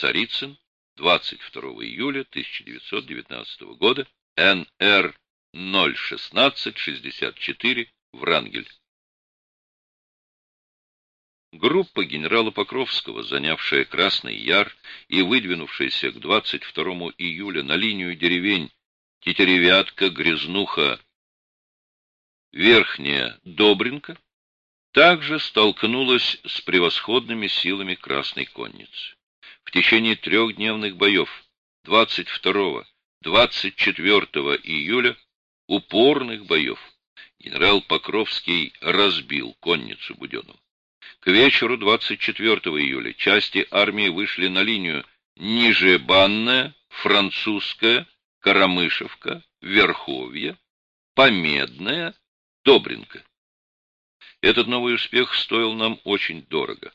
Царицын, 22 июля 1919 года, НР 01664, Врангель. Группа генерала Покровского, занявшая Красный Яр и выдвинувшаяся к 22 июля на линию деревень Тетеревятка, Грязнуха, Верхняя Добринка, также столкнулась с превосходными силами Красной Конницы. В течение трехдневных боев 22-24 июля, упорных боев, генерал Покровский разбил конницу Буденова. К вечеру 24 июля части армии вышли на линию Нижебанная, Французская, Карамышевка, Верховье, Помедная, Добринка. Этот новый успех стоил нам очень дорого.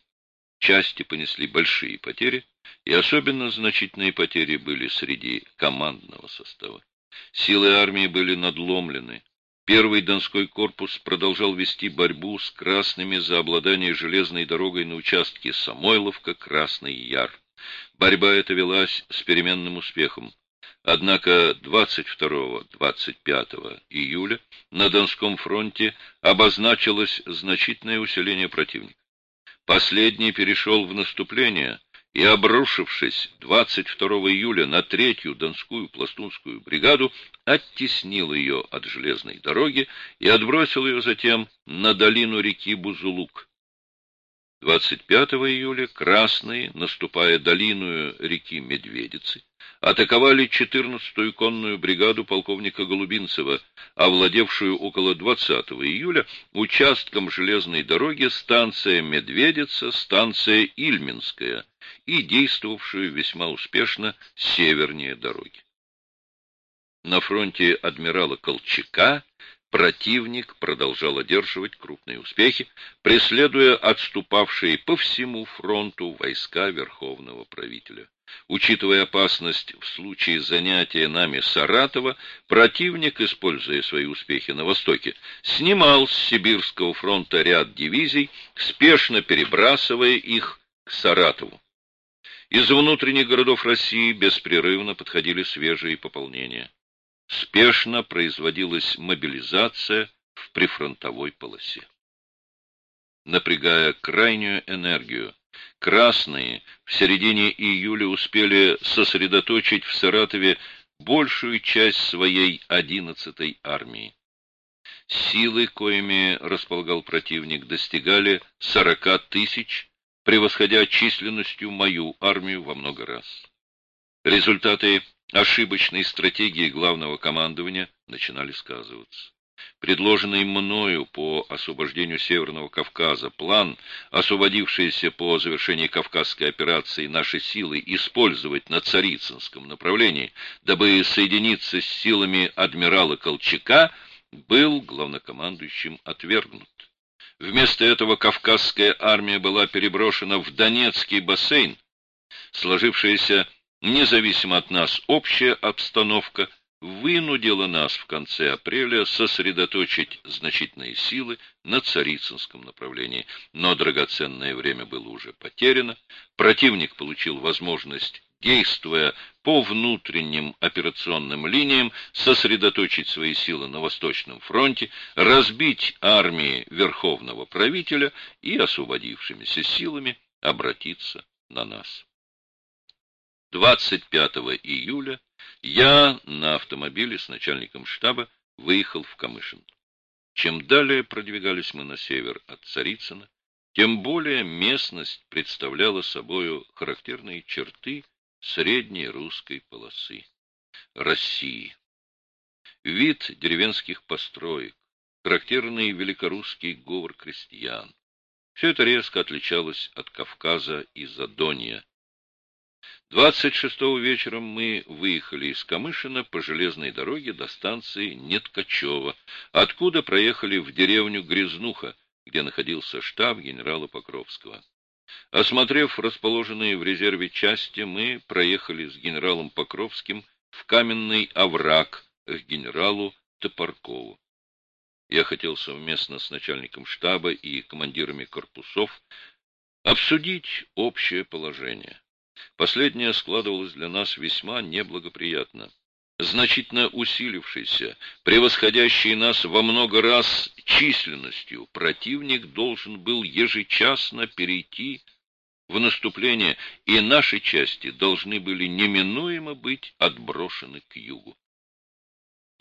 Части понесли большие потери, и особенно значительные потери были среди командного состава. Силы армии были надломлены, Первый Донской корпус продолжал вести борьбу с красными за обладание железной дорогой на участке Самойловка-Красный Яр. Борьба эта велась с переменным успехом. Однако 22-25 июля на Донском фронте обозначилось значительное усиление противника. Последний перешел в наступление, и, обрушившись 22 июля на третью Донскую пластунскую бригаду, оттеснил ее от железной дороги и отбросил ее затем на долину реки Бузулук. 25 июля красные, наступая долину реки Медведицы, атаковали 14-ю конную бригаду полковника Голубинцева, овладевшую около 20 июля участком железной дороги станция Медведица, станция Ильминская и действовавшую весьма успешно севернее дороги. На фронте адмирала Колчака противник продолжал одерживать крупные успехи, преследуя отступавшие по всему фронту войска Верховного правителя. Учитывая опасность в случае занятия нами Саратова, противник, используя свои успехи на Востоке, снимал с Сибирского фронта ряд дивизий, спешно перебрасывая их к Саратову. Из внутренних городов России беспрерывно подходили свежие пополнения. Спешно производилась мобилизация в прифронтовой полосе. Напрягая крайнюю энергию, красные в середине июля успели сосредоточить в Саратове большую часть своей 11-й армии. Силы, коими располагал противник, достигали 40 тысяч превосходя численностью мою армию во много раз. Результаты ошибочной стратегии главного командования начинали сказываться. Предложенный мною по освобождению Северного Кавказа план, освободившийся по завершении Кавказской операции наши силы использовать на Царицынском направлении, дабы соединиться с силами адмирала Колчака, был главнокомандующим отвергнут. Вместо этого Кавказская армия была переброшена в Донецкий бассейн. Сложившаяся независимо от нас общая обстановка вынудила нас в конце апреля сосредоточить значительные силы на Царицынском направлении, но драгоценное время было уже потеряно, противник получил возможность действуя по внутренним операционным линиям, сосредоточить свои силы на Восточном фронте, разбить армии Верховного правителя и освободившимися силами обратиться на нас. 25 июля я на автомобиле с начальником штаба выехал в Камышин. Чем далее продвигались мы на север от Царицына, тем более местность представляла собою характерные черты средней русской полосы, России. Вид деревенских построек, характерный великорусский говор крестьян. Все это резко отличалось от Кавказа и Задонья. 26-го вечером мы выехали из Камышина по железной дороге до станции Неткачева, откуда проехали в деревню Грязнуха, где находился штаб генерала Покровского. Осмотрев расположенные в резерве части, мы проехали с генералом Покровским в каменный овраг к генералу Топоркову. Я хотел совместно с начальником штаба и командирами корпусов обсудить общее положение. Последнее складывалось для нас весьма неблагоприятно. Значительно усилившийся, превосходящий нас во много раз численностью, противник должен был ежечасно перейти в наступление, и наши части должны были неминуемо быть отброшены к югу.